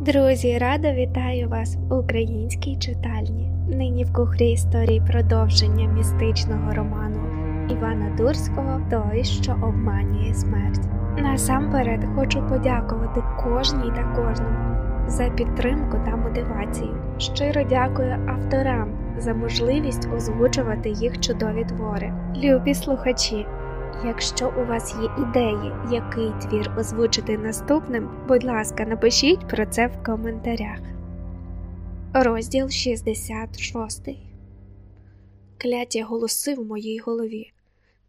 Друзі, радо вітаю вас в українській читальні. Нині в кухрі історії продовження містичного роману Івана Дурського Той, що обманює смерть. Насамперед хочу подякувати кожній та кожному за підтримку та мотивацію. Щиро дякую авторам за можливість озвучувати їх чудові твори. Любі слухачі. Якщо у вас є ідеї, який твір озвучити наступним, будь ласка, напишіть про це в коментарях. Розділ 66 Кляті голоси в моїй голові.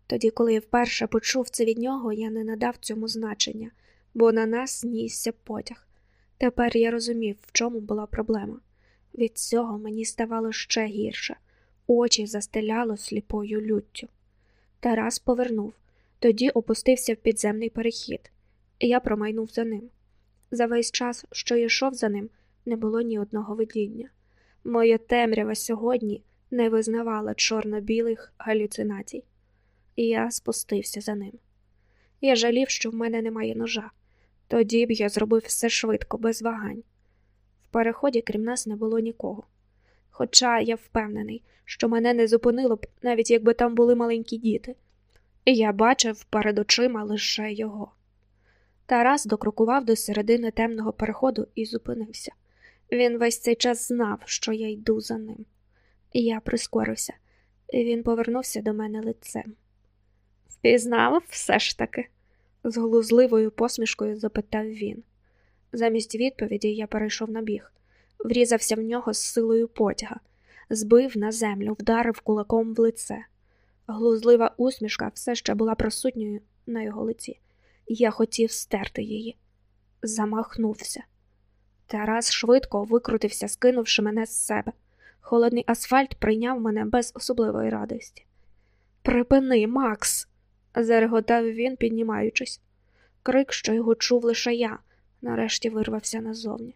Тоді, коли я вперше почув це від нього, я не надав цьому значення, бо на нас нісся потяг. Тепер я розумів, в чому була проблема. Від цього мені ставало ще гірше, очі застеляло сліпою люттю. Тарас повернув, тоді опустився в підземний перехід, і я промайнув за ним. За весь час, що йшов за ним, не було ні одного видіння. Моя темрява сьогодні не визнавала чорно-білих галюцинацій, і я спустився за ним. Я жалів, що в мене немає ножа. Тоді б я зробив все швидко, без вагань. В переході, крім нас, не було нікого. Хоча я впевнений, що мене не зупинило б, навіть якби там були маленькі діти, я бачив перед очима лише його. Тарас докрокував до середини темного переходу і зупинився. Він весь цей час знав, що я йду за ним. Я прискорився, він повернувся до мене лицем. Впізнав все ж таки? з глузливою посмішкою запитав він. Замість відповіді я перейшов на біг, врізався в нього з силою потяга, збив на землю, вдарив кулаком в лице. Глузлива усмішка все ще була присутньою на його лиці. Я хотів стерти її. Замахнувся. Тарас швидко викрутився, скинувши мене з себе. Холодний асфальт прийняв мене без особливої радості. Припини, Макс, зареготав він, піднімаючись. Крик, що його чув лише я, нарешті вирвався назовні.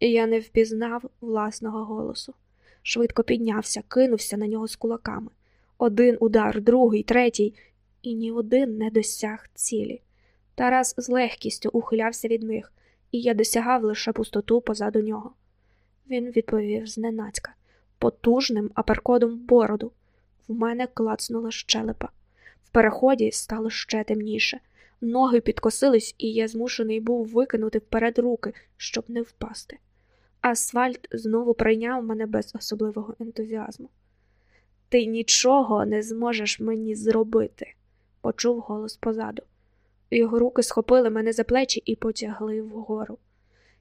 Я не впізнав власного голосу. Швидко піднявся, кинувся на нього з кулаками. Один удар, другий, третій, і ні один не досяг цілі. Тарас з легкістю ухилявся від них, і я досягав лише пустоту позаду нього. Він відповів зненацька, потужним аперкодом в бороду. В мене клацнула щелепа. В переході стало ще темніше. Ноги підкосились, і я змушений був викинути вперед руки, щоб не впасти. Асфальт знову прийняв мене без особливого ентузіазму. Ти нічого не зможеш мені зробити, почув голос позаду. Його руки схопили мене за плечі і потягли вгору.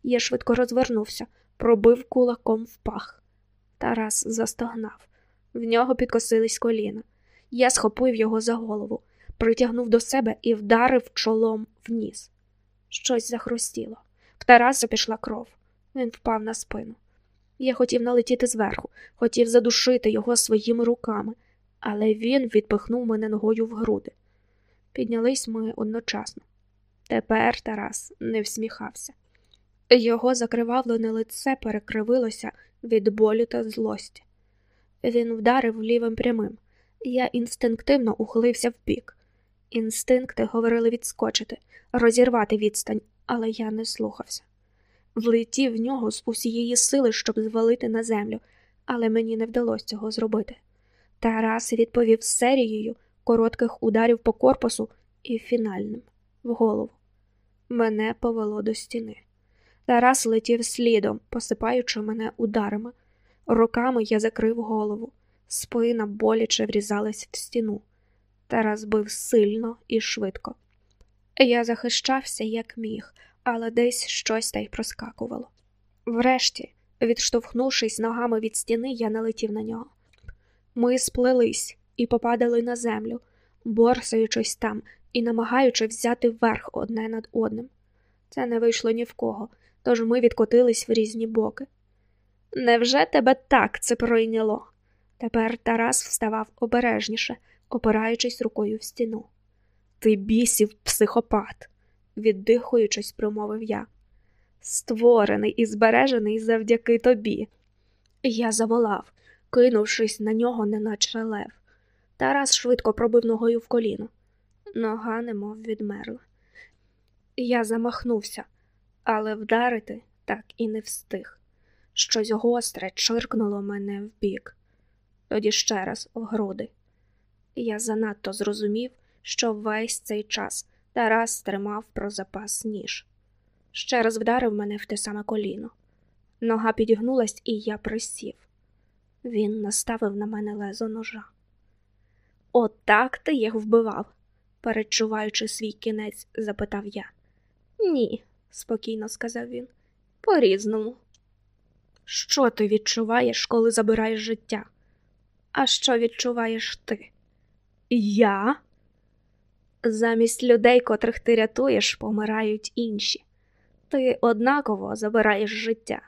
Я швидко розвернувся, пробив кулаком в пах. Тарас застогнав. В нього підкосились коліна. Я схопив його за голову, притягнув до себе і вдарив чолом в. Щось захрустіло. В Тараса пішла кров. Він впав на спину. Я хотів налетіти зверху, хотів задушити його своїми руками, але він відпихнув мене ногою в груди. Піднялись ми одночасно. Тепер Тарас не всміхався. Його закривавлене лице перекривилося від болю та злості. Він вдарив лівим прямим. Я інстинктивно ухилився вбік. Інстинкти говорили відскочити, розірвати відстань, але я не слухався влетів в нього з усієї сили, щоб звалити на землю, але мені не вдалося цього зробити. Тарас відповів серією коротких ударів по корпусу і фінальним в голову. Мене повело до стіни. Тарас летів слідом, посипаючи мене ударами. Руками я закрив голову, спина боляче врізалась в стіну. Тарас бив сильно і швидко. Я захищався, як міг, але десь щось та й проскакувало. Врешті, відштовхнувшись ногами від стіни, я налетів на нього. Ми сплелись і попадали на землю, борсаючись там і намагаючи взяти верх одне над одним. Це не вийшло ні в кого, тож ми відкотились в різні боки. Невже тебе так це пройняло? Тепер Тарас вставав обережніше, опираючись рукою в стіну. Ти бісів психопат віддихуючись, промовив я. Створений і збережений завдяки тобі. Я заволав, кинувшись на нього, неначе лев. Тарас швидко пробив ногою в коліно. Нога немов відмерла. Я замахнувся, але вдарити так і не встиг. Щось гостре чиркнуло мене в бік. Тоді ще раз в груди. Я занадто зрозумів, що весь цей час Тарас тримав про запас ніж. Ще раз вдарив мене в те саме коліно. Нога підігнулась, і я присів. Він наставив на мене лезо ножа. Отак ти їх вбивав, перечуваючи свій кінець, запитав я. Ні, спокійно сказав він. По різному. Що ти відчуваєш, коли забираєш життя? А що відчуваєш ти? Я? Замість людей, котрих ти рятуєш, помирають інші. Ти однаково забираєш життя,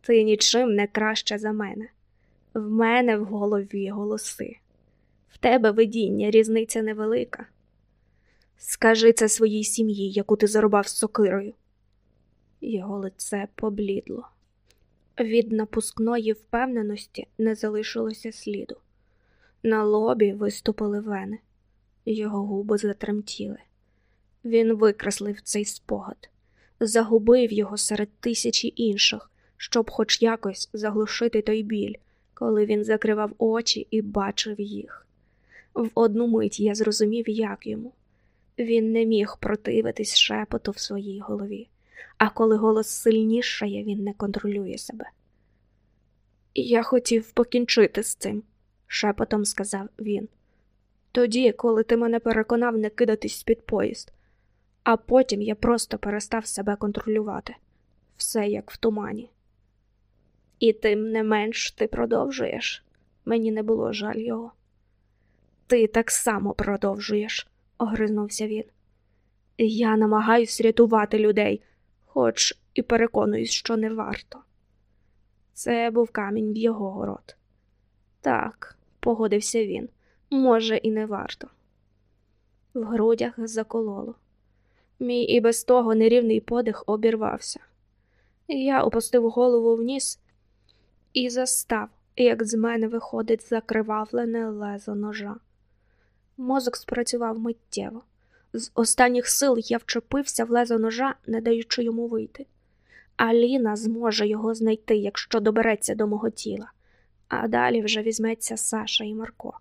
ти нічим не краще за мене. В мене в голові голоси. В тебе видіння, різниця невелика. Скажи це своїй сім'ї, яку ти зарубав з сокирою. Його лице поблідло. Від напускної впевненості не залишилося сліду. На лобі виступили вени, його губи затремтіли. Він викреслив цей спогад, загубив його серед тисячі інших, щоб хоч якось заглушити той біль, коли він закривав очі і бачив їх. В одну мить я зрозумів, як йому. Він не міг противитись шепоту в своїй голові, а коли голос сильнішає, він не контролює себе. Я хотів покінчити з цим, шепотом сказав він. Тоді, коли ти мене переконав не кидатись під поїзд, а потім я просто перестав себе контролювати все як в тумані. І тим не менш ти продовжуєш. Мені не було жаль його. Ти так само продовжуєш, огризнувся він. Я намагаюсь рятувати людей, хоч і переконуюсь, що не варто. Це був камінь в його город. Так, погодився він, може, і не варто. В грудях закололо. Мій і без того нерівний подих обірвався. Я опустив голову вниз і застав, як з мене виходить закривавлене лезо ножа. Мозок спрацював миттєво. З останніх сил я вчепився в лезо ножа, не даючи йому вийти. Аліна зможе його знайти, якщо добереться до мого тіла, а далі вже візьметься Саша і Марко.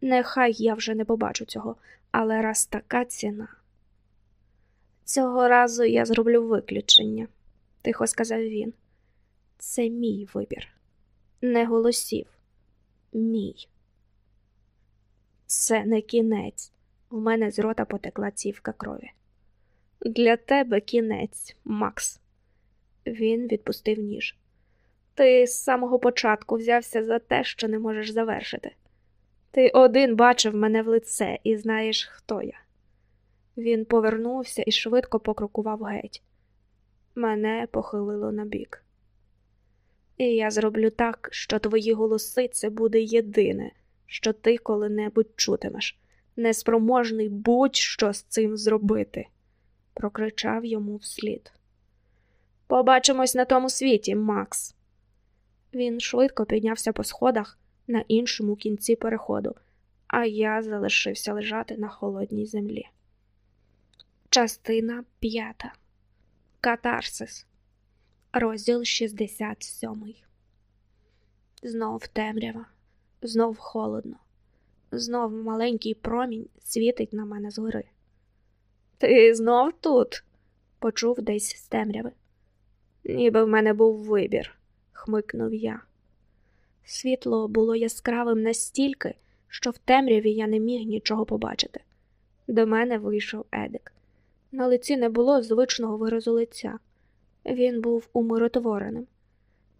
Нехай я вже не побачу цього, але раз така ціна. Цього разу я зроблю виключення, тихо сказав він. Це мій вибір, не голосів, мій. Це не кінець. У мене з рота потекла цівка крові. Для тебе кінець, Макс. Він відпустив ніж. Ти з самого початку взявся за те, що не можеш завершити. Ти один бачив мене в лице і знаєш, хто я. Він повернувся і швидко покрокував геть. Мене похилило на бік. І я зроблю так, що твої голоси це буде єдине, що ти коли-небудь чутимеш, неспроможний будь-що з цим зробити, прокричав йому вслід. Побачимось на тому світі, Макс. Він швидко піднявся по сходах на іншому кінці переходу, а я залишився лежати на холодній землі. Частина п'ята. Катарсис. Розділ 67. Знов темрява, знов холодно, знов маленький промінь світить на мене згори. Ти знов тут? почув десь з темряви. Ніби в мене був вибір, хмикнув я. Світло було яскравим настільки, що в темряві я не міг нічого побачити. До мене вийшов Едик. На лиці не було звичного виразу лиця. Він був умиротвореним.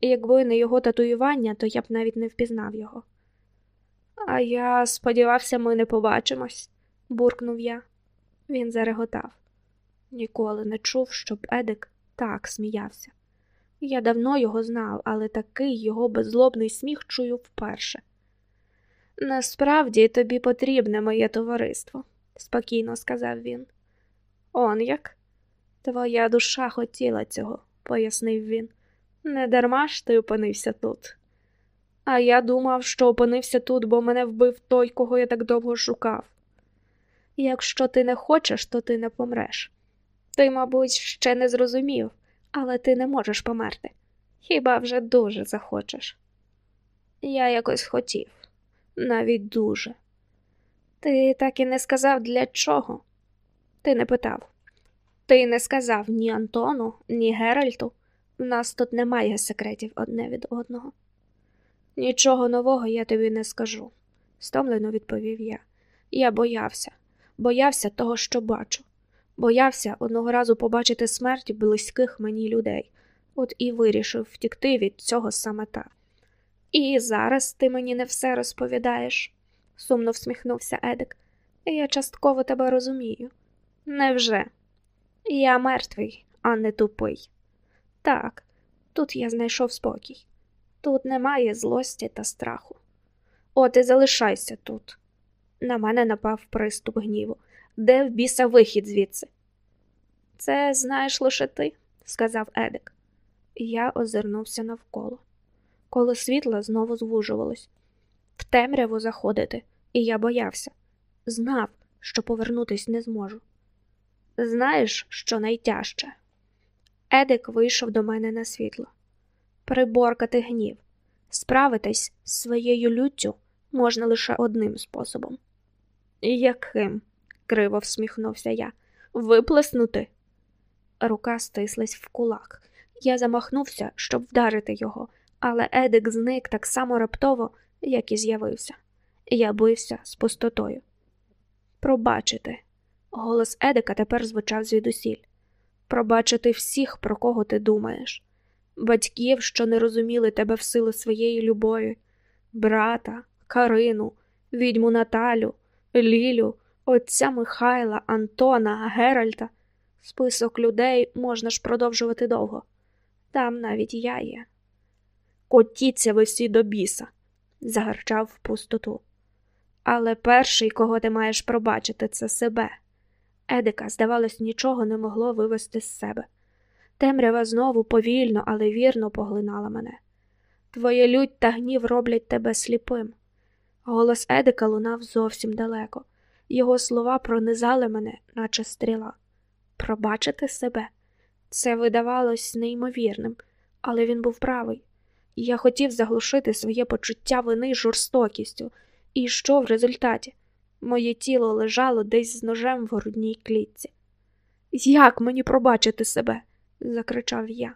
І якби не його татуювання, то я б навіть не впізнав його. А я сподівався, ми не побачимось, буркнув я. Він зареготав. Ніколи не чув, щоб Едик так сміявся. Я давно його знав, але такий його беззлобний сміх чую вперше. Насправді тобі потрібне моє товариство, спокійно сказав він. Он як? Твоя душа хотіла цього, пояснив він. Не дарма ж ти опинився тут. А я думав, що опинився тут, бо мене вбив той, кого я так довго шукав. Якщо ти не хочеш, то ти не помреш. Ти, мабуть, ще не зрозумів, але ти не можеш померти. Хіба вже дуже захочеш? Я якось хотів, навіть дуже. Ти так і не сказав для чого? Ти не питав. Ти не сказав ні Антону, ні Геральту. У нас тут немає секретів одне від одного. Нічого нового я тобі не скажу, стомлено відповів я. Я боявся, боявся того, що бачу. Боявся одного разу побачити смерть близьких мені людей, от і вирішив втікти від цього саме так. І зараз ти мені не все розповідаєш, сумно всміхнувся Едик. Я частково тебе розумію. Невже? Я мертвий, а не тупий. Так, тут я знайшов спокій. Тут немає злості та страху. От і залишайся тут. На мене напав приступ гніву. Де в біса вихід звідси? Це знаєш лише ти, сказав Едик. Я озирнувся навколо. Коло світла знову звужувалось. В темряву заходити, і я боявся. Знав, що повернутись не зможу. Знаєш, що найтяжче? Едик вийшов до мене на світло. Приборкати гнів, справитись з своєю люттю можна лише одним способом. Яким? Криво всміхнувся я. Виплеснути. Рука стислась в кулак. Я замахнувся, щоб вдарити його, але Едик зник так само раптово, як і з'явився. Я бився з пустотою. Пробачити. Голос Едика тепер звучав звідусіль. Пробачити всіх, про кого ти думаєш, батьків, що не розуміли тебе в силу своєї любові, брата, Карину, відьму Наталю, Лілю, отця Михайла, Антона, Геральта. Список людей можна ж продовжувати довго. Там навіть я є. Котіться ви всі до біса, загарчав в пустоту. Але перший, кого ти маєш пробачити, це себе. Едика, здавалось, нічого не могло вивести з себе. Темрява знову повільно, але вірно поглинала мене. Твоя лють та гнів роблять тебе сліпим. Голос Едика лунав зовсім далеко. Його слова пронизали мене, наче стріла. Пробачити себе. Це видавалось неймовірним, але він був правий. Я хотів заглушити своє почуття вини жорстокістю, і що в результаті? Моє тіло лежало десь з ножем в грудній клітці. Як мені пробачити себе? закричав я.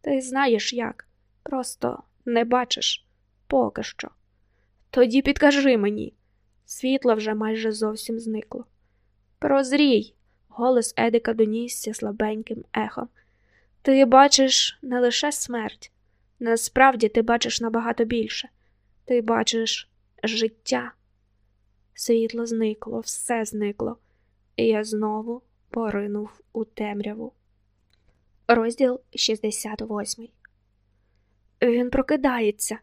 Ти знаєш як, просто не бачиш поки що. Тоді підкажи мені. Світло вже майже зовсім зникло. Прозрій, голос Едика донісся слабеньким ехом. Ти бачиш не лише смерть, насправді ти бачиш набагато більше. Ти бачиш життя. Світло зникло, все зникло, і я знову поринув у темряву. Розділ 68 Він прокидається.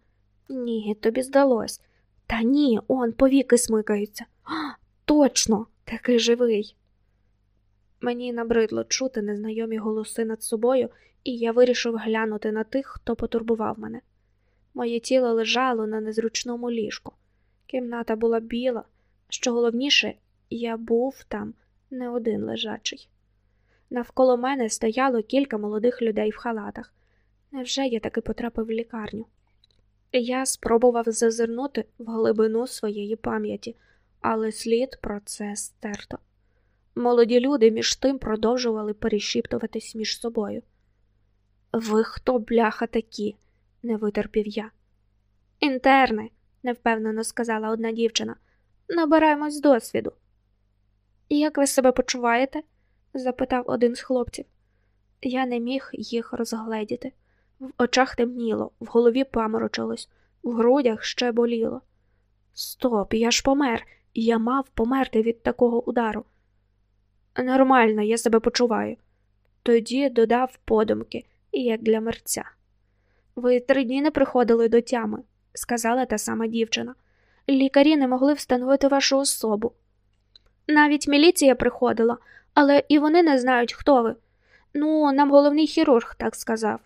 Ні, тобі здалось. Та ні, он повіки смикаються. А, Точно, такий живий. Мені набридло чути незнайомі голоси над собою, і я вирішив глянути на тих, хто потурбував мене. Моє тіло лежало на незручному ліжку. Кімната була біла, що головніше, я був там не один лежачий. Навколо мене стояло кілька молодих людей в халатах. Невже я таки потрапив в лікарню? Я спробував зазирнути в глибину своєї пам'яті, але слід про це стерто. Молоді люди між тим продовжували перешіптуватись між собою. Ви хто, бляха, такі? не витерпів я. Інтерни, невпевнено сказала одна дівчина. Набираємось досвіду. Як ви себе почуваєте? запитав один з хлопців. Я не міг їх розгледіти. В очах темніло, в голові паморочилось, в грудях ще боліло. Стоп, я ж помер, я мав померти від такого удару. Нормально, я себе почуваю. Тоді додав подумки, як для мерця. Ви три дні не приходили до тями, сказала та сама дівчина. Лікарі не могли встановити вашу особу. Навіть міліція приходила, але і вони не знають, хто ви. Ну, нам головний хірург так сказав.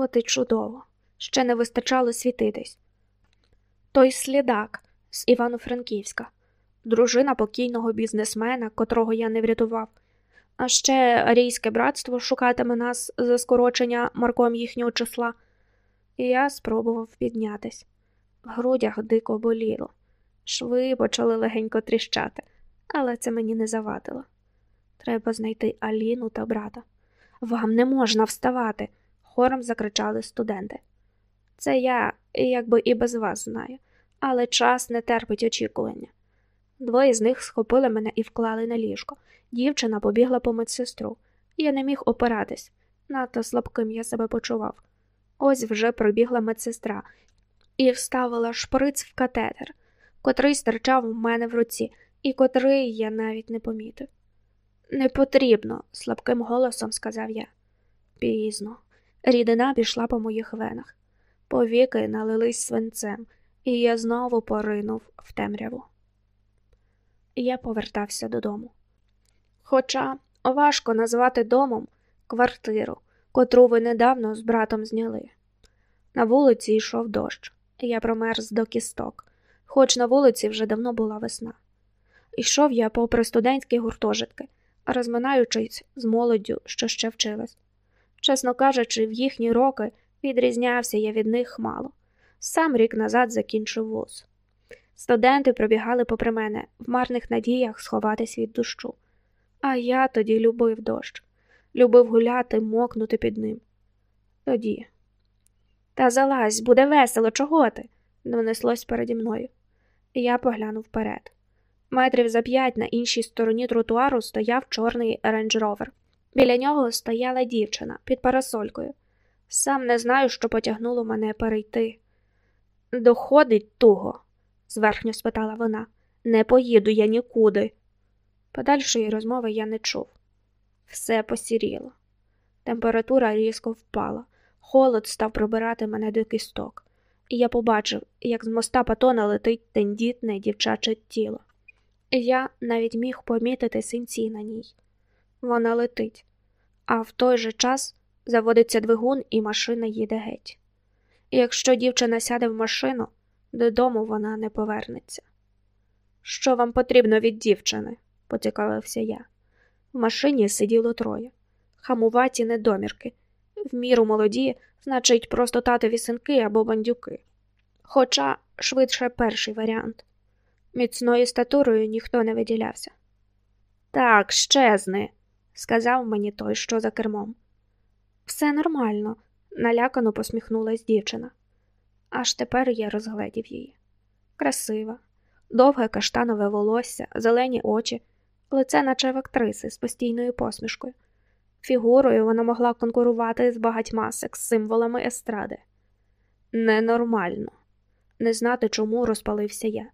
От чудово, ще не вистачало світитись. Той слідак з Івано-Франківська, дружина покійного бізнесмена, котрого я не врятував. А ще арійське братство шукатиме нас за скорочення марком їхнього числа. І я спробував піднятись. В грудях дико боліло. Шви почали легенько тріщати, але це мені не завадило. Треба знайти Аліну та брата. Вам не можна вставати, хором закричали студенти. Це я, якби і без вас знаю, але час не терпить очікування. Двоє з них схопили мене і вклали на ліжко. Дівчина побігла по медсестру. Я не міг опиратись, надто слабким я себе почував. Ось вже пробігла медсестра і вставила шприц в катетер, котрий стирчав у мене в руці, і котрий я навіть не помітив. Не потрібно, слабким голосом сказав я. Пізно. Рідина пішла по моїх венах. Повіки налились свинцем, і я знову поринув в темряву. Я повертався додому. Хоча важко назвати домом квартиру, котру ви недавно з братом зняли. На вулиці йшов дощ, я промерз до кісток, хоч на вулиці вже давно була весна. Йшов я попри студентські гуртожитки, розминаючись з молоддю, що ще вчилась. Чесно кажучи, в їхні роки відрізнявся я від них мало. Сам рік назад закінчив вуз. Студенти пробігали попри мене в марних надіях сховатись від дощу. А я тоді любив дощ, любив гуляти, мокнути під ним. Тоді. Та залазь, буде весело, чого ти? донеслось переді мною. Я поглянув вперед. Метрів за п'ять на іншій стороні тротуару стояв чорний рейндж-ровер. Біля нього стояла дівчина під парасолькою. Сам не знаю, що потягнуло мене перейти. Доходить туго? зверхньо спитала вона. Не поїду я нікуди. Подальшої розмови я не чув. Все посіріло. Температура різко впала, холод став пробирати мене до кісток, і я побачив, як з моста патона летить тендітне дівчаче тіло. Я навіть міг помітити синці на ній. Вона летить, а в той же час заводиться двигун, і машина їде геть. І якщо дівчина сяде в машину, додому вона не повернеться. Що вам потрібно від дівчини? поцікавився я. В машині сиділо троє, хамуваті недомірки, в міру молоді, значить, просто татові синки або бандюки. Хоча швидше перший варіант. Міцною статурою ніхто не виділявся. Так, щезни, сказав мені той, що за кермом. Все нормально, налякано посміхнулась дівчина. Аж тепер я розгледів її. Красива, довге каштанове волосся, зелені очі, лице, наче в актриси з постійною посмішкою. Фігурою вона могла конкурувати з багатьма секс-символами естради. Ненормально, не знати, чому розпалився я.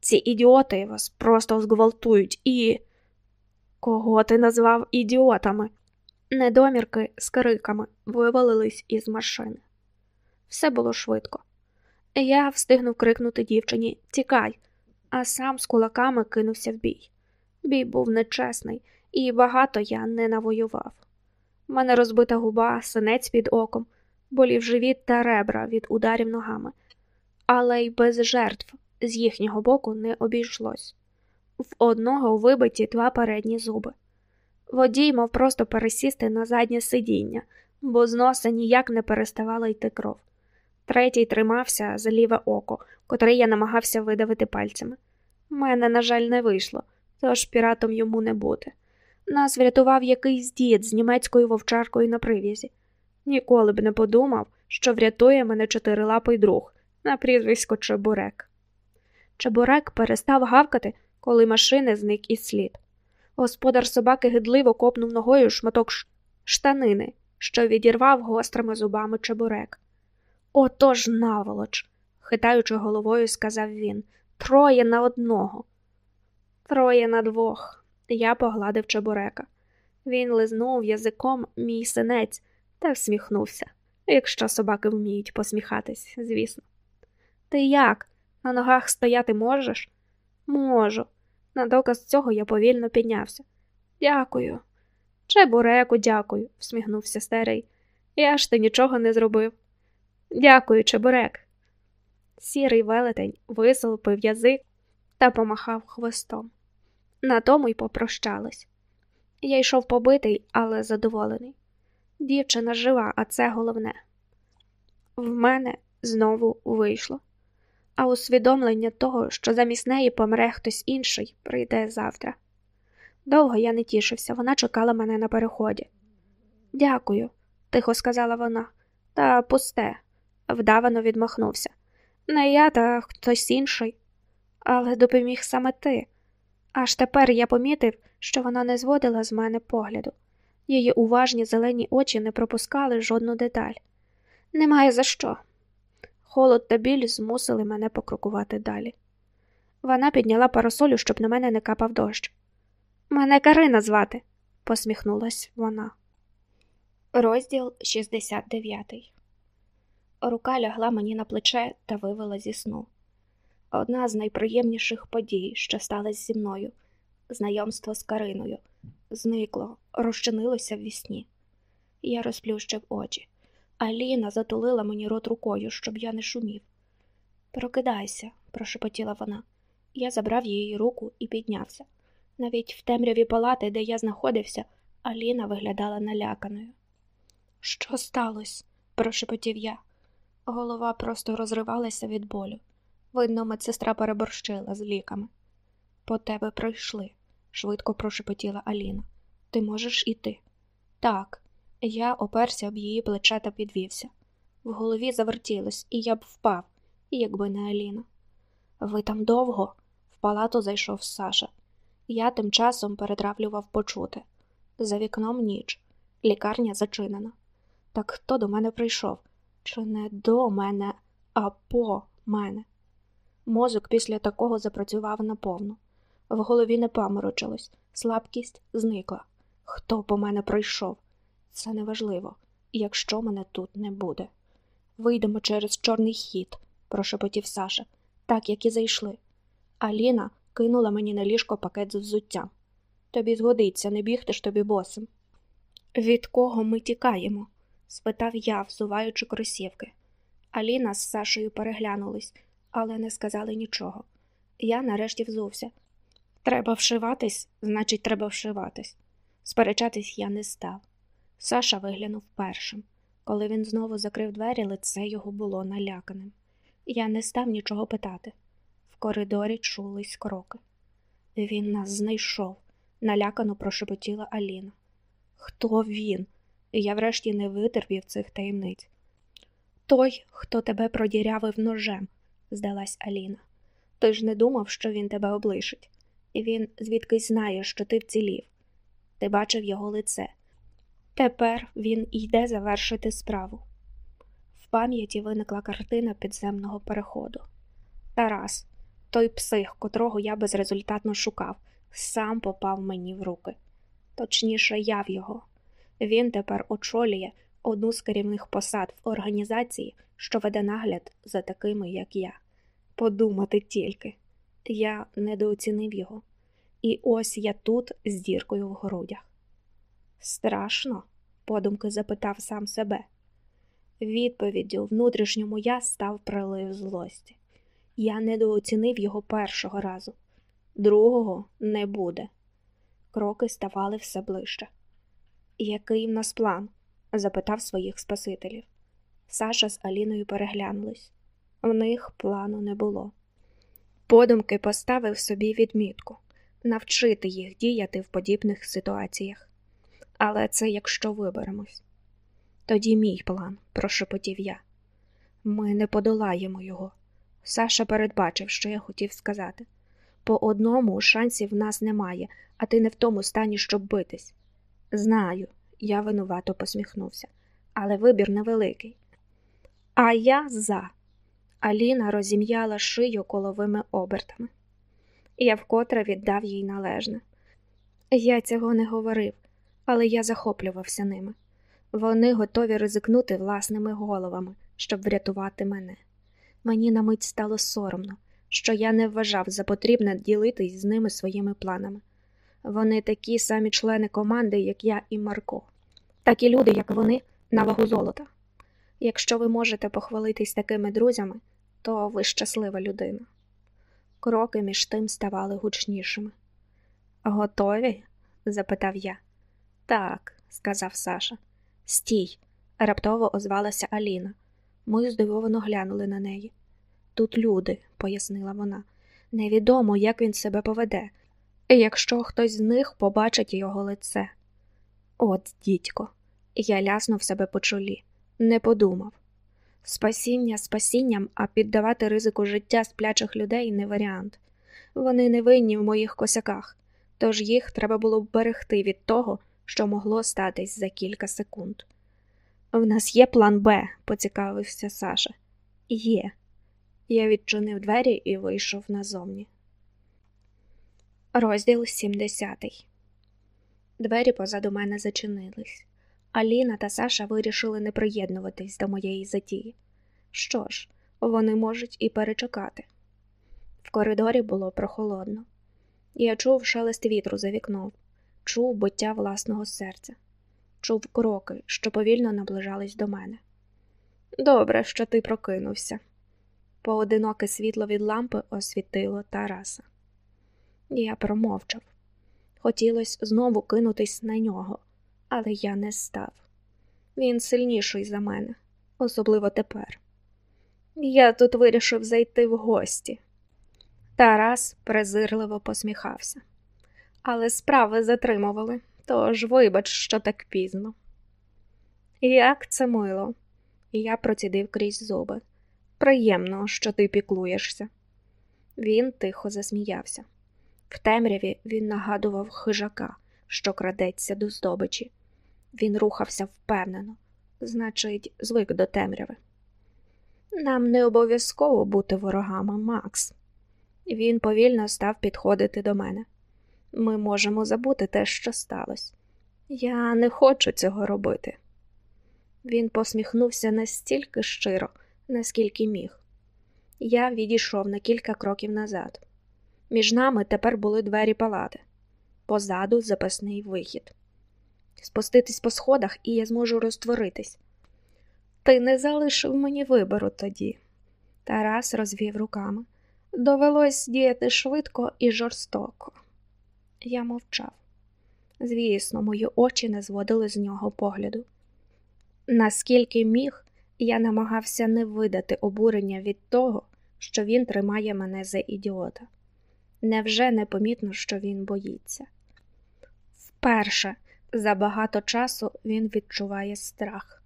Ці ідіоти вас просто зґвалтують і. Кого ти назвав ідіотами? Недомірки з криками вивалились із машини. Все було швидко. Я встигнув крикнути дівчині Тікай, а сам з кулаками кинувся в бій. Бій був нечесний, і багато я не навоював. Мене розбита губа, синець під оком, болів живіт та ребра від ударів ногами, але й без жертв з їхнього боку не обійшлось. В одного вибиті два передні зуби. Водій мав просто пересісти на заднє сидіння, бо з носа ніяк не переставала йти кров. Третій тримався за ліве око, котре я намагався видавити пальцями. Мене, на жаль, не вийшло, тож піратом йому не бути. Нас врятував якийсь дід з німецькою вовчаркою на прив'язі. Ніколи б не подумав, що врятує мене чотирилапий друг на прізвисько Чебурек. Чебурек перестав гавкати, коли машини зник із слід. Господар собаки гидливо копнув ногою шматок штанини, що відірвав гострими зубами чебурек. Отож наволоч, хитаючи головою, сказав він. Троє на одного. Троє на двох. Я погладив чебурека. Він лизнув язиком мій синець та всміхнувся, якщо собаки вміють посміхатись, звісно. Ти як? На ногах стояти можеш? Можу. На доказ цього я повільно піднявся. Дякую. Чебуреку, дякую, всміхнувся старий. Я ж ти нічого не зробив. Дякую, чебурек. Сірий велетень висолпив язик та помахав хвостом. На тому й попрощались. Я йшов побитий, але задоволений. Дівчина жива, а це головне. В мене знову вийшло, а усвідомлення того, що замість неї помре хтось інший, прийде завтра. Довго я не тішився, вона чекала мене на переході. Дякую, тихо сказала вона, та пусте, вдавано відмахнувся. Не я, та хтось інший, але допоміг саме ти. Аж тепер я помітив, що вона не зводила з мене погляду. Її уважні зелені очі не пропускали жодну деталь. Немає за що. Холод та біль змусили мене покрокувати далі. Вона підняла парасолю, щоб на мене не капав дощ. Мене Карина звати, посміхнулась вона. Розділ 69 Рука лягла мені на плече та вивела зі сну. Одна з найприємніших подій, що сталася зі мною знайомство з Кариною, зникло, розчинилося в вісні. Я розплющив очі. Аліна затулила мені рот рукою, щоб я не шумів. Прокидайся, прошепотіла вона. Я забрав її руку і піднявся. Навіть в темряві палати, де я знаходився, Аліна виглядала наляканою. Що сталося? прошепотів я. Голова просто розривалася від болю. Видно, медсестра переборщила з ліками. По тебе пройшли, швидко прошепотіла Аліна. Ти можеш іти? Так, я оперся об її плече та підвівся. В голові завертілось, і я б впав, якби не Аліна. Ви там довго? В палату зайшов Саша. Я тим часом перетравлював почути. За вікном ніч, лікарня зачинена. Так хто до мене прийшов? Чи не до мене, а по мене? Мозок після такого запрацював наповну. В голові не паморочилось, слабкість зникла. Хто по мене прийшов? Це неважливо, якщо мене тут не буде. Вийдемо через чорний хід, прошепотів Саша, так як і зайшли. Аліна кинула мені на ліжко пакет з взуттям. Тобі згодиться, не бігти ж тобі босим. Від кого ми тікаємо? спитав я, взуваючи кросівки. Аліна з Сашею переглянулись, але не сказали нічого. Я нарешті взувся. Треба вшиватись, значить, треба вшиватись. Сперечатись я не став. Саша виглянув першим. Коли він знову закрив двері, лице його було наляканим. Я не став нічого питати. В коридорі чулись кроки. Він нас знайшов, налякано прошепотіла Аліна. Хто він? Я врешті не витерпів цих таємниць. Той, хто тебе продірявив ножем, здалась Аліна. Ти ж не думав, що він тебе облишить, він звідкись знає, що ти вцілів. Ти бачив його лице. Тепер він йде завершити справу. В пам'яті виникла картина підземного переходу. Тарас, той псих, котрого я безрезультатно шукав, сам попав мені в руки. Точніше, я в його. Він тепер очолює одну з керівних посад в організації, що веде нагляд за такими, як я. Подумати тільки, я недооцінив його. І ось я тут з діркою в грудях. Страшно? подумки запитав сам себе. Відповіддю внутрішньому я став прилив злості. Я недооцінив його першого разу, другого не буде. Кроки ставали все ближче. Який в нас план? запитав своїх спасителів. Саша з Аліною переглянулись. В них плану не було. Подумки поставив собі відмітку навчити їх діяти в подібних ситуаціях. Але це якщо виберемось. Тоді мій план, прошепотів я. Ми не подолаємо його. Саша передбачив, що я хотів сказати. По одному шансів в нас немає, а ти не в тому стані, щоб битись. Знаю, я винувато посміхнувся, але вибір невеликий. А я за. Аліна розім'яла шию коловими обертами. Я вкотре віддав їй належне. Я цього не говорив, але я захоплювався ними. Вони готові ризикнути власними головами, щоб врятувати мене. Мені на мить стало соромно, що я не вважав за потрібне ділитись з ними своїми планами. Вони такі самі члени команди, як я і Марко, такі люди, як вони, на вагу золота. Якщо ви можете похвалитись такими друзями, то ви щаслива людина. Кроки між тим ставали гучнішими. Готові? запитав я. Так, сказав Саша. Стій, раптово озвалася Аліна. Ми здивовано глянули на неї. Тут люди, пояснила вона. Невідомо, як він себе поведе, якщо хтось з них побачить його лице. От, дідько, я ляснув себе по чолі, не подумав. Спасіння спасінням, а піддавати ризику життя сплячих людей не варіант. Вони не винні в моїх косяках, тож їх треба було б берегти від того, що могло статись за кілька секунд. В нас є план Б, поцікавився Саша. Є. Я відчинив двері і вийшов назовні. Розділ 70 Двері позаду мене зачинились. Аліна та Саша вирішили не приєднуватись до моєї затії. Що ж, вони можуть і перечекати. В коридорі було прохолодно. Я чув шелест вітру за вікном, чув биття власного серця, чув кроки, що повільно наближались до мене. Добре, що ти прокинувся. Поодиноке світло від лампи освітило Тараса. Я промовчав. Хотілося знову кинутись на нього, але я не став. Він сильніший за мене, особливо тепер. Я тут вирішив зайти в гості. Тарас презирливо посміхався. Але справи затримували, тож вибач, що так пізно. Як це мило, я процідив крізь зуби. Приємно, що ти піклуєшся. Він тихо засміявся. В темряві він нагадував хижака, що крадеться до здобичі. Він рухався впевнено, значить, звик до темряви. Нам не обов'язково бути ворогами, Макс. Він повільно став підходити до мене. Ми можемо забути те, що сталося. Я не хочу цього робити. Він посміхнувся настільки щиро, наскільки міг. Я відійшов на кілька кроків назад. Між нами тепер були двері палати, позаду запасний вихід. Спуститись по сходах, і я зможу розтворитись. Ти не залишив мені вибору тоді. Тарас розвів руками. Довелось діяти швидко і жорстоко. Я мовчав. Звісно, мої очі не зводили з нього погляду. Наскільки міг, я намагався не видати обурення від того, що він тримає мене за ідіота. Невже не помітно, що він боїться? Вперше за багато часу він відчуває страх,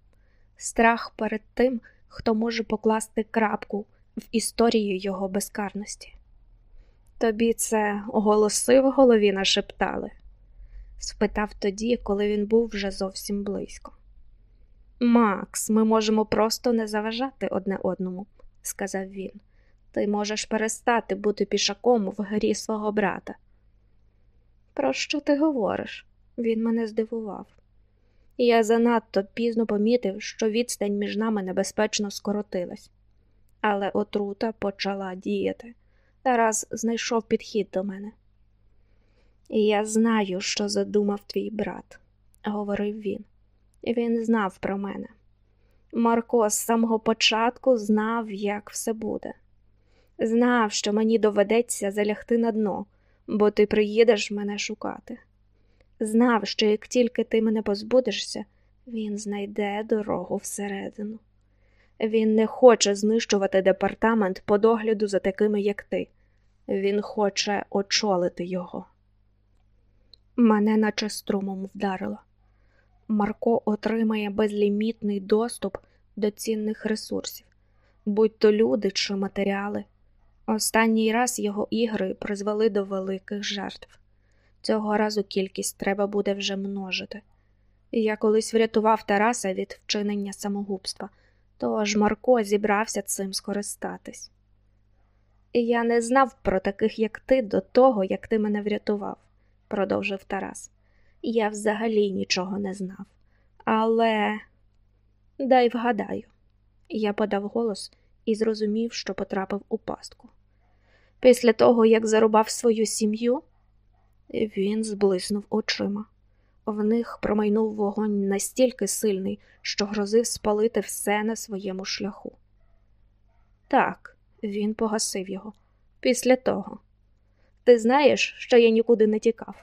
страх перед тим, хто може покласти крапку в історію його безкарності. Тобі це голоси в голові нашептали? спитав тоді, коли він був вже зовсім близько. Макс, ми можемо просто не заважати одне одному, сказав він. Ти можеш перестати бути пішаком в грі свого брата. Про що ти говориш? Він мене здивував. Я занадто пізно помітив, що відстань між нами небезпечно скоротилась, але отрута почала діяти. Тарас знайшов підхід до мене. Я знаю, що задумав твій брат, говорив він. Він знав про мене. Марко з самого початку знав, як все буде. Знав, що мені доведеться залягти на дно, бо ти приїдеш мене шукати. Знав, що як тільки ти мене позбудешся, він знайде дорогу всередину. Він не хоче знищувати департамент по догляду за такими, як ти. Він хоче очолити його. Мене наче струмом вдарило. Марко отримає безлімітний доступ до цінних ресурсів, будь то люди чи матеріали. Останній раз його ігри призвели до великих жертв. Цього разу кількість треба буде вже множити. Я колись врятував Тараса від вчинення самогубства, тож Марко зібрався цим скористатись. Я не знав про таких, як ти, до того, як ти мене врятував, продовжив Тарас. Я взагалі нічого не знав. Але дай вгадаю, я подав голос і зрозумів, що потрапив у пастку. Після того, як зарубав свою сім'ю, він зблиснув очима. В них промайнув вогонь настільки сильний, що грозив спалити все на своєму шляху. Так, він погасив його. Після того. Ти знаєш, що я нікуди не тікав.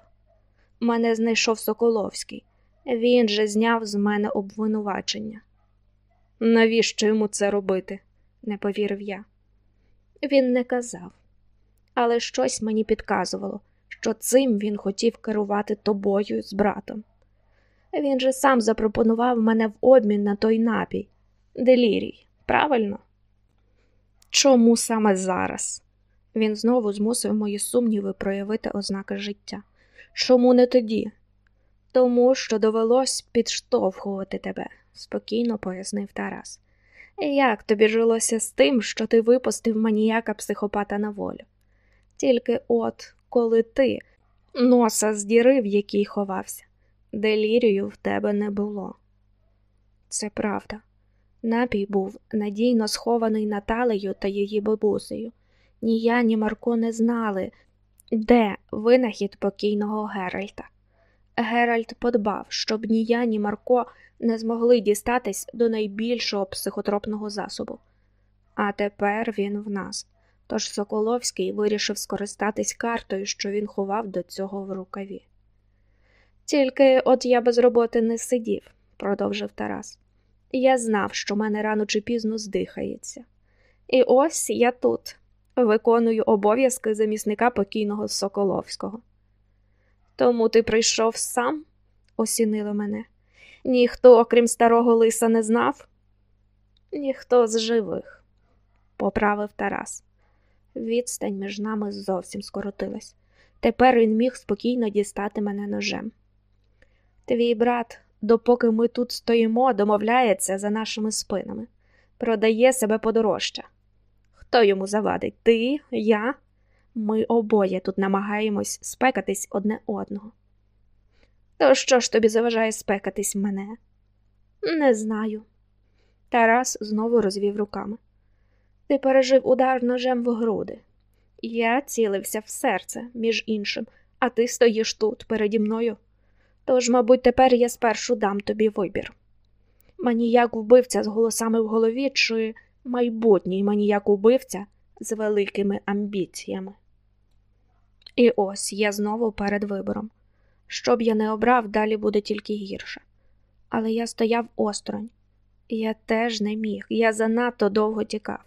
Мене знайшов Соколовський. Він же зняв з мене обвинувачення. Навіщо йому це робити? не повірив я. Він не казав, але щось мені підказувало, що цим він хотів керувати тобою з братом. Він же сам запропонував мене в обмін на той напій. Делірій, правильно? Чому саме зараз? Він знову змусив мої сумніви проявити ознаки життя. Чому не тоді? Тому що довелось підштовхувати тебе, спокійно пояснив Тарас. Як тобі жилося з тим, що ти випустив маніяка психопата на волю? Тільки от коли ти носа з діри, в якій ховався, делірію в тебе не було. Це правда. Напій був надійно схований Наталею та її бабусею. Ні я, ні Марко не знали, де винахід покійного Геральта. Геральт подбав, щоб ні я, ні Марко не змогли дістатись до найбільшого психотропного засобу. А тепер він в нас. Тож Соколовський вирішив скористатись картою, що він ховав до цього в рукаві. Тільки от я без роботи не сидів, продовжив Тарас. Я знав, що мене рано чи пізно здихається. І ось я тут виконую обов'язки замісника покійного Соколовського. Тому ти прийшов сам, осінило мене. Ніхто, окрім старого лиса, не знав? Ніхто з живих, поправив Тарас. Відстань між нами зовсім скоротилась. Тепер він міг спокійно дістати мене ножем. Твій брат, допоки ми тут стоїмо, домовляється за нашими спинами, продає себе подорожча. Хто йому завадить? Ти, я? Ми обоє тут намагаємось спекатись одне одного. То що ж тобі заважає спекатись мене? Не знаю. Тарас знову розвів руками. Ти пережив удар ножем в груди. Я цілився в серце, між іншим, а ти стоїш тут переді мною. Тож, мабуть, тепер я спершу дам тобі вибір. Маніяк вбивця з голосами в голові, чи майбутній маніяк убивця з великими амбіціями. І ось я знову перед вибором. Щоб я не обрав, далі буде тільки гірше. Але я стояв осторонь, я теж не міг, я занадто довго тікав.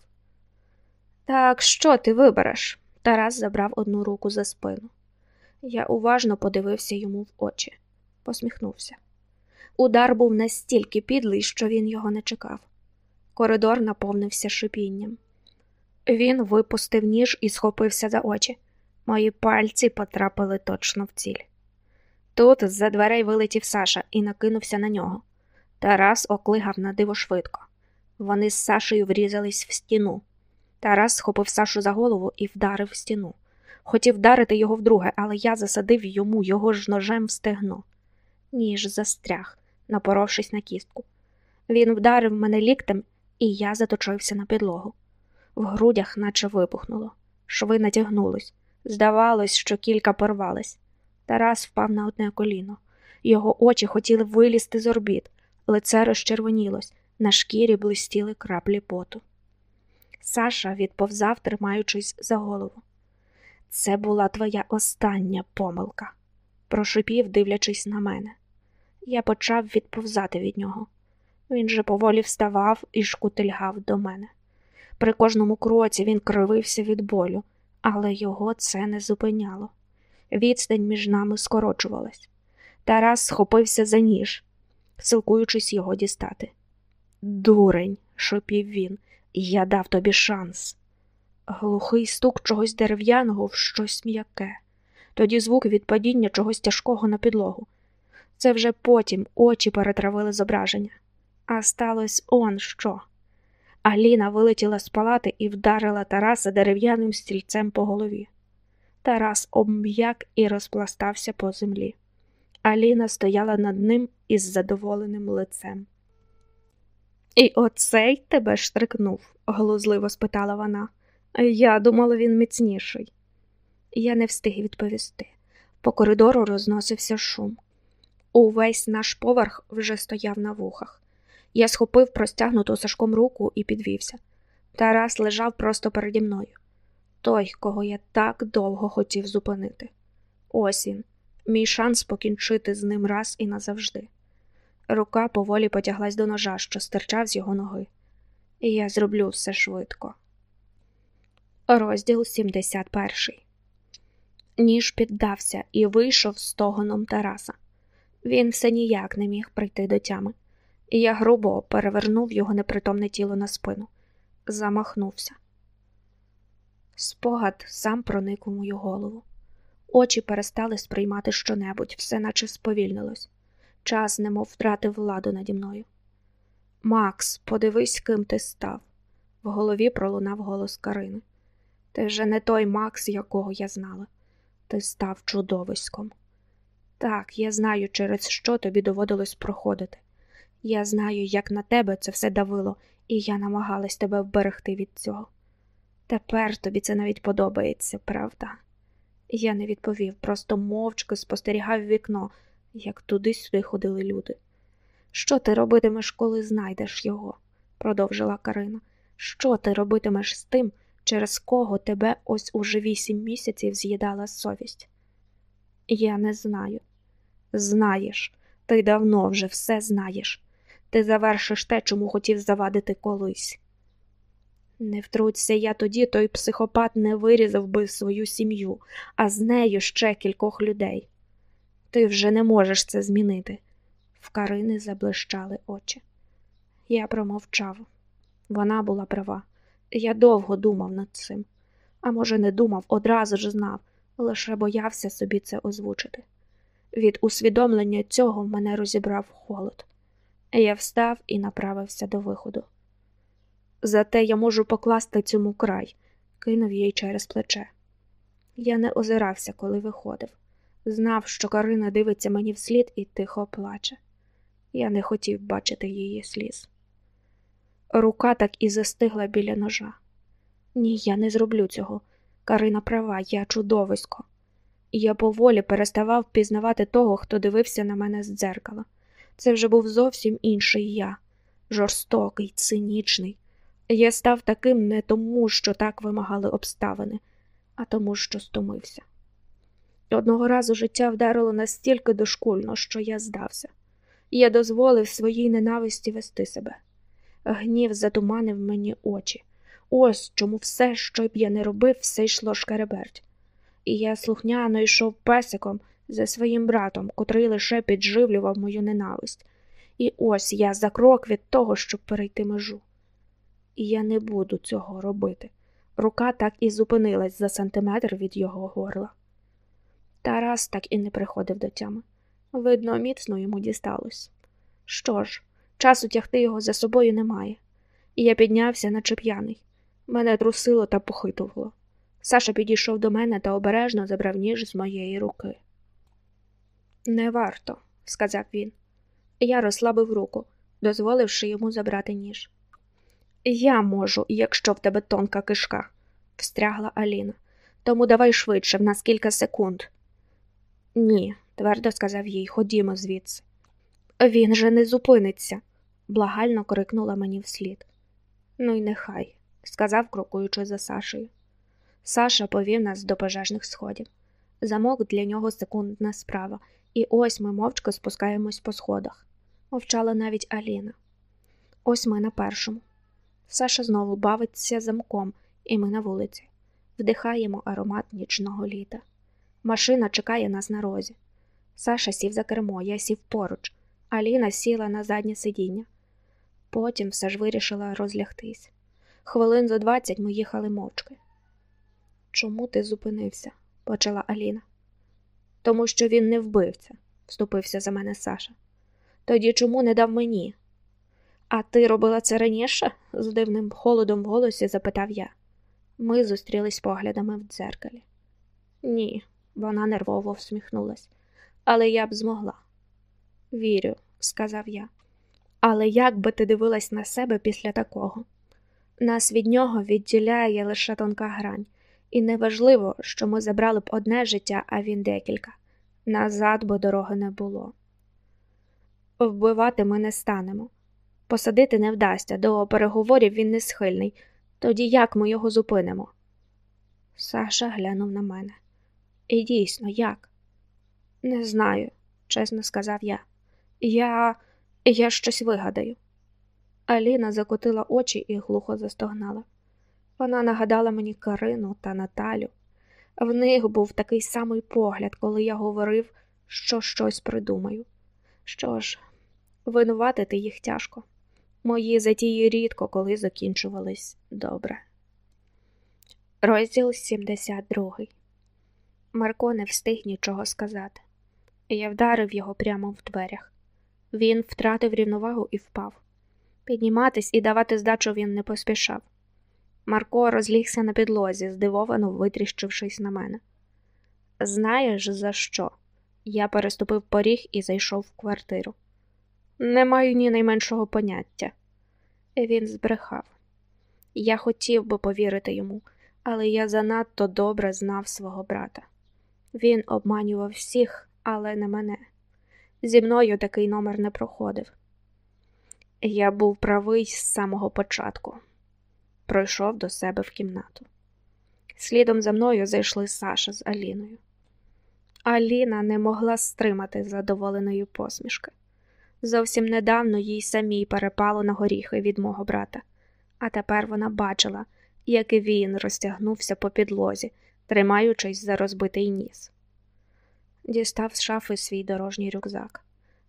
Так що ти вибереш? Тарас забрав одну руку за спину. Я уважно подивився йому в очі, посміхнувся. Удар був настільки підлий, що він його не чекав. Коридор наповнився шипінням. Він випустив ніж і схопився за очі. Мої пальці потрапили точно в ціль. Тут з-за дверей вилетів Саша і накинувся на нього. Тарас оклигав на диво швидко. Вони з Сашею врізались в стіну. Тарас схопив Сашу за голову і вдарив стіну. Хотів вдарити його вдруге, але я засадив йому його ж ножем в стегно. Ніж застряг, напоровшись на кістку. Він вдарив мене ліктем, і я заточився на підлогу. В грудях наче вибухнуло. Шви натягнулись. Здавалось, що кілька порвались. Тарас впав на одне коліно. Його очі хотіли вилізти з орбіт, лице розчервонілось, на шкірі блистіли краплі поту. Саша відповзав, тримаючись за голову. Це була твоя остання помилка, прошипів, дивлячись на мене. Я почав відповзати від нього. Він же поволі вставав і шкутильгав до мене. При кожному кроці він кривився від болю, але його це не зупиняло. Відстань між нами скорочувалась. Тарас схопився за ніж, силкуючись його дістати. Дурень, шепів він, я дав тобі шанс. Глухий стук чогось дерев'яного в щось м'яке, тоді звук від падіння чогось тяжкого на підлогу. Це вже потім очі перетравили зображення. А сталося он що. Аліна вилетіла з палати і вдарила Тараса дерев'яним стільцем по голові. Тарас обм'як і розпластався по землі. Аліна стояла над ним із задоволеним лицем. І оцей тебе штрикнув? глузливо спитала вона. Я думала, він міцніший. Я не встиг відповісти. По коридору розносився шум. Увесь наш поверх вже стояв на вухах. Я схопив простягнуту Сашком руку і підвівся. Тарас лежав просто переді мною. Той, кого я так довго хотів зупинити. Ось він, мій шанс покінчити з ним раз і назавжди. Рука поволі потяглась до ножа, що стирчав з його ноги. І я зроблю все швидко. Розділ 71 Ніж піддався і вийшов стогоном Тараса. Він все ніяк не міг прийти до тями, я грубо перевернув його непритомне тіло на спину, замахнувся. Спогад сам проник у мою голову. Очі перестали сприймати щонебудь, все наче сповільнилось. Час немов втратив владу наді мною. Макс, подивись, ким ти став. В голові пролунав голос Карини. Ти вже не той Макс, якого я знала. Ти став чудовиськом. Так, я знаю, через що тобі доводилось проходити. Я знаю, як на тебе це все давило, і я намагалась тебе вберегти від цього. Тепер тобі це навіть подобається, правда? Я не відповів, просто мовчки спостерігав вікно, як туди-сюди ходили люди. Що ти робитимеш, коли знайдеш його? продовжила Карина. Що ти робитимеш з тим, через кого тебе ось уже вісім місяців з'їдала совість? Я не знаю. Знаєш, ти давно вже все знаєш. Ти завершиш те, чому хотів завадити колись. Не втруться я тоді, той психопат не вирізав би свою сім'ю, а з нею ще кількох людей. Ти вже не можеш це змінити. В Карини заблищали очі. Я промовчав. Вона була права. Я довго думав над цим, а може, не думав, одразу ж знав, лише боявся собі це озвучити. Від усвідомлення цього мене розібрав холод. Я встав і направився до виходу. Зате я можу покласти цьому край, кинув їй через плече. Я не озирався, коли виходив. Знав, що Карина дивиться мені вслід і тихо плаче. Я не хотів бачити її сліз. Рука так і застигла біля ножа. Ні, я не зроблю цього. Карина права, я чудовисько. Я поволі переставав пізнавати того, хто дивився на мене з дзеркала. Це вже був зовсім інший я, жорстокий, цинічний. Я став таким не тому, що так вимагали обставини, а тому, що стомився. Одного разу життя вдарило настільки дошкульно, що я здався. Я дозволив своїй ненависті вести себе. Гнів затуманив мені очі. Ось чому все, що б я не робив, все йшло шкереберть. І я слухняно йшов песиком за своїм братом, котрий лише підживлював мою ненависть. І ось я за крок від того, щоб перейти межу. І я не буду цього робити. Рука так і зупинилась за сантиметр від його горла. Тарас так і не приходив до тями. Видно, міцно йому дісталось. Що ж, часу тягти його за собою немає. І я піднявся, наче п'яний. Мене трусило та похитувало. Саша підійшов до мене та обережно забрав ніж з моєї руки. Не варто, сказав він. Я розслабив руку, дозволивши йому забрати ніж. Я можу, якщо в тебе тонка кишка, встрягла Аліна. Тому давай швидше, в нас кілька секунд. Ні, твердо сказав їй, ходімо звідси. Він же не зупиниться, благально крикнула мені вслід. Ну й нехай, сказав, крокуючи за Сашею. Саша повів нас до пожежних сходів. Замок для нього секундна справа, і ось ми мовчки спускаємось по сходах. Мовчала навіть Аліна. Ось ми на першому. Саша знову бавиться замком, і ми на вулиці. Вдихаємо аромат нічного літа. Машина чекає нас на розі. Саша сів за кермо, я сів поруч, Аліна сіла на заднє сидіння. Потім все ж вирішила розлягтись. Хвилин за двадцять ми їхали мовчки. Чому ти зупинився? почала Аліна. Тому що він не вбивця, вступився за мене Саша. Тоді чому не дав мені? А ти робила це раніше? з дивним холодом в голосі запитав я. Ми зустрілись поглядами в дзеркалі. Ні, вона нервово всміхнулась. Але я б змогла. Вірю, сказав я. Але як би ти дивилась на себе після такого? Нас від нього відділяє лише тонка грань, і неважливо, що ми забрали б одне життя, а він декілька. Назад бо дороги не було. Вбивати ми не станемо. Посадити не вдасться, до переговорів він не схильний. Тоді як ми його зупинимо? Саша глянув на мене. І дійсно, як? Не знаю, чесно сказав я. Я Я щось вигадаю. Аліна закотила очі і глухо застогнала. Вона нагадала мені Карину та Наталю. В них був такий самий погляд, коли я говорив, що щось придумаю. Що ж, винуватити їх тяжко. Мої затії рідко коли закінчувались добре. Розділ 72 Марко не встиг нічого сказати. Я вдарив його прямо в дверях. Він втратив рівновагу і впав. Підніматись і давати здачу він не поспішав. Марко розлігся на підлозі, здивовано витріщившись на мене. Знаєш, за що? Я переступив поріг і зайшов в квартиру. Не маю ні найменшого поняття. Він збрехав. Я хотів би повірити йому, але я занадто добре знав свого брата. Він обманював всіх, але не мене. Зі мною такий номер не проходив. Я був правий з самого початку. Пройшов до себе в кімнату. Слідом за мною зайшли Саша з Аліною. Аліна не могла стримати задоволеної посмішки. Зовсім недавно їй самій перепало на горіхи від мого брата, а тепер вона бачила, як він розтягнувся по підлозі, тримаючись за розбитий ніс. Дістав з шафи свій дорожній рюкзак.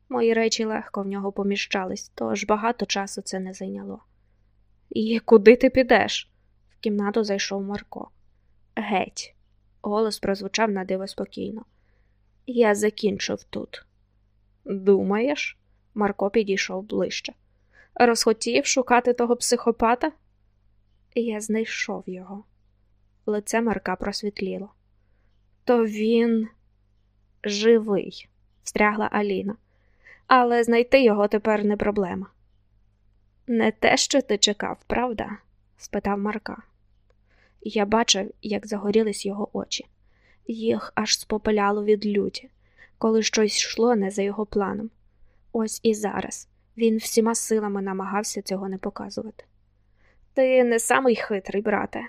Мої речі легко в нього поміщались, тож багато часу це не зайняло. І куди ти підеш? В кімнату зайшов Марко. Геть. Голос прозвучав на диво спокійно. Я закінчив тут. Думаєш? Марко підійшов ближче. Розхотів шукати того психопата? Я знайшов його. Лице Марка просвітліло. То він живий, встрягла Аліна, але знайти його тепер не проблема. Не те, що ти чекав, правда? спитав Марка. Я бачив, як загорілись його очі. Їх аж спопаляло від люті, коли щось йшло не за його планом. Ось і зараз він всіма силами намагався цього не показувати. Ти не самий хитрий, брате.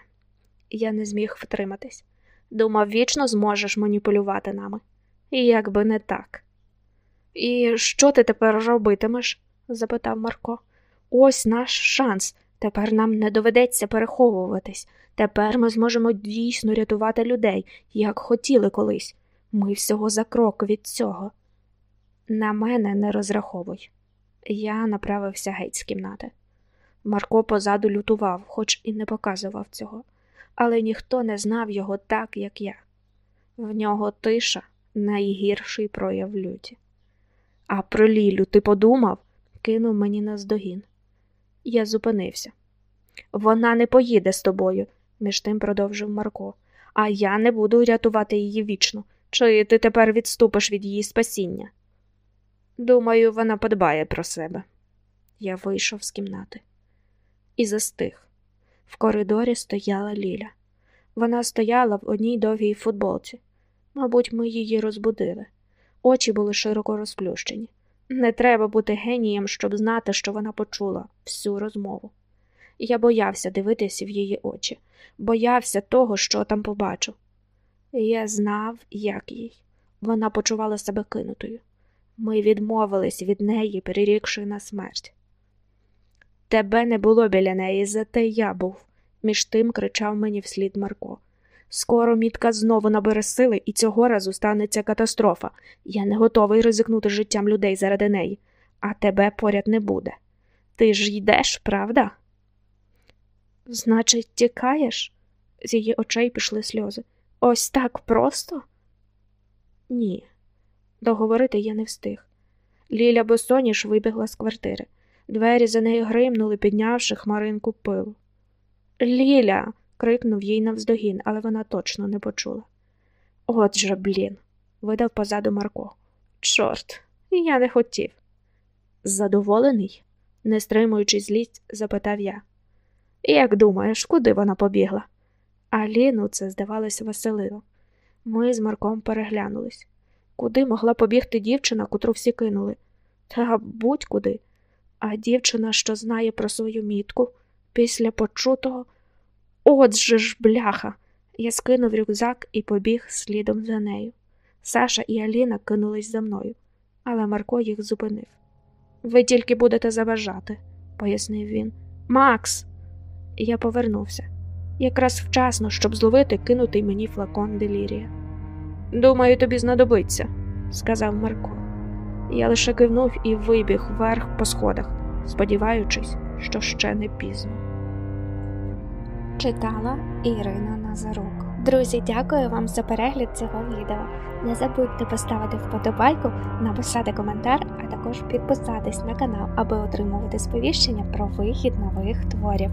Я не зміг втриматись. Думав, вічно зможеш маніпулювати нами. І як би не так. І що ти тепер робитимеш? запитав Марко. Ось наш шанс. Тепер нам не доведеться переховуватись. Тепер ми зможемо дійсно рятувати людей, як хотіли колись. Ми всього за крок від цього. На мене не розраховуй. Я направився геть з кімнати. Марко позаду лютував, хоч і не показував цього, але ніхто не знав його так, як я. В нього тиша найгірший прояв люті. А про Лілю ти подумав? кинув мені наздогін. Я зупинився. Вона не поїде з тобою, між тим продовжив Марко, а я не буду рятувати її вічно. Чи ти тепер відступиш від її спасіння? Думаю, вона подбає про себе. Я вийшов з кімнати і застиг. В коридорі стояла Ліля. Вона стояла в одній довгій футболці. Мабуть, ми її розбудили. Очі були широко розплющені. Не треба бути генієм, щоб знати, що вона почула всю розмову. Я боявся дивитися в її очі, боявся того, що там побачив. Я знав, як їй. Вона почувала себе кинутою. Ми відмовились від неї, перерікши на смерть. Тебе не було біля неї, зате я був, між тим кричав мені вслід Марко. Скоро мітка знову набере сили, і цього разу станеться катастрофа. Я не готовий ризикнути життям людей заради неї, а тебе поряд не буде. Ти ж йдеш, правда? Значить, тікаєш? З її очей пішли сльози. Ось так просто? Ні. Договорити я не встиг. Ліля Босоніш вибігла з квартири. Двері за нею гримнули, піднявши хмаринку пилу. Ліля. крикнув їй навздогін, але вона точно не почула. От же, блін, видав позаду Марко. Чорт, я не хотів. Задоволений? не стримуючи злість, запитав я. Як думаєш, куди вона побігла? А Ліну це, здавалося, веселило. Ми з Марком переглянулись. Куди могла побігти дівчина, котру всі кинули? Та будь-куди. А дівчина, що знає про свою мітку, після почутого. Отже ж, бляха. Я скинув рюкзак і побіг слідом за нею. Саша і Аліна кинулись за мною, але Марко їх зупинив. Ви тільки будете заважати, пояснив він. Макс. Я повернувся. Якраз вчасно, щоб зловити кинутий мені флакон делірія. Думаю, тобі знадобиться, сказав Марко. Я лише кивнув і вибіг вверх по сходах, сподіваючись, що ще не пізно. Читала Ірина Назарук. Друзі, дякую вам за перегляд цього відео. Не забудьте поставити вподобайку, написати коментар, а також підписатись на канал, аби отримувати сповіщення про вихід нових творів.